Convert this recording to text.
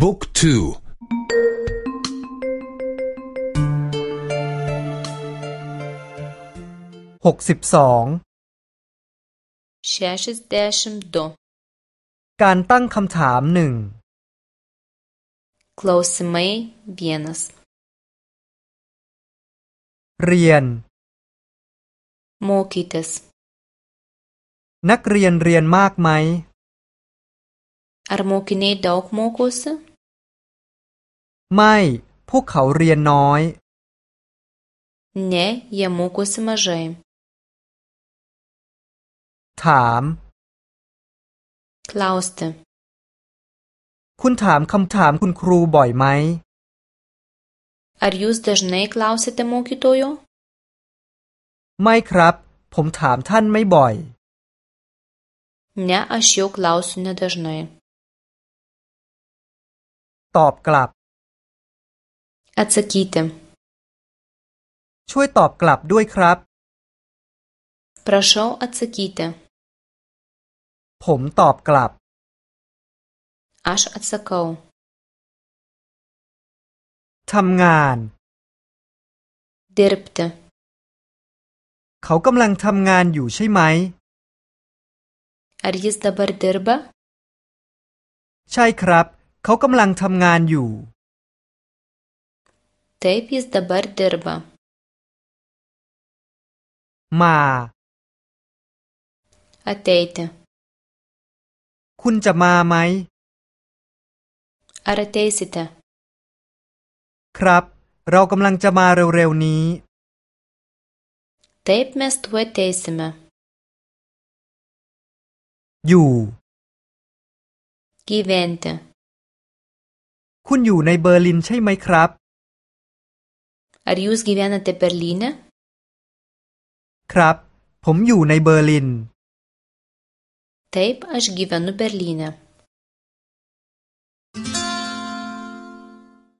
บุ๊กทูหกสิบสองการตั้งคำถามหนึ่ง Klausimai vienas เรียน mokytis นักเรียนเรียนมากไหม Ar mokiniai daug mokosi? ไม่ พวกเขาเรียนน้อย Ne, jie mokosi mažai. ถาม Klausti. คุณถามคำถามคุณครูบ่อยไหม Ar jūs dažnai klausiate mokytojo? ไม่ครับ ผมถามท่านไม่บ่อย Ne, aš jo klausiu nedažnai. ตอบกลับ Atsakyti. ช่วยตอบกลับด้วยครับ Prašau atsakyti. ผมตอบกลับ Aš atsakau. ทำงาน Dirbti. เขากำลังทำงานอยู่ใช่ไหม Ar jis dabar dirba? ใช่ครับ เขากำลังทำงานอยู่ Taip jis dabar dirba. มา Ateiti. คุณจะมาไหม Ar ateisite? ครับ เรากำลังจะมาเร็วๆนี้ Taip mes tuoj ateisime. อยู่ Gyventi. คุณอยู่ในเบอร์ลินใช่ไหมครับ Ar jūs gyvenate Berlyne? ครับ ผมอยู่ในเบอร์ลิน Taip, aš gyvenu Berlyne.